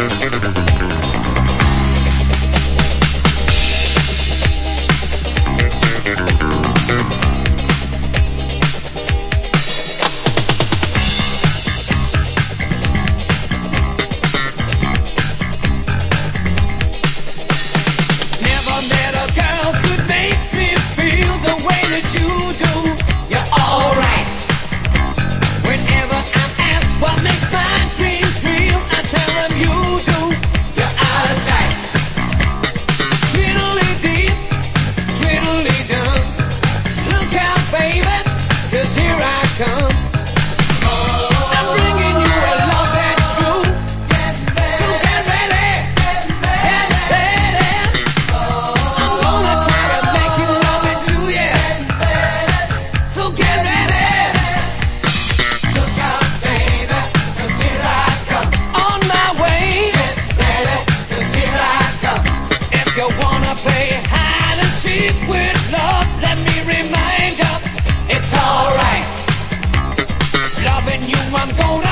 Música I'm gonna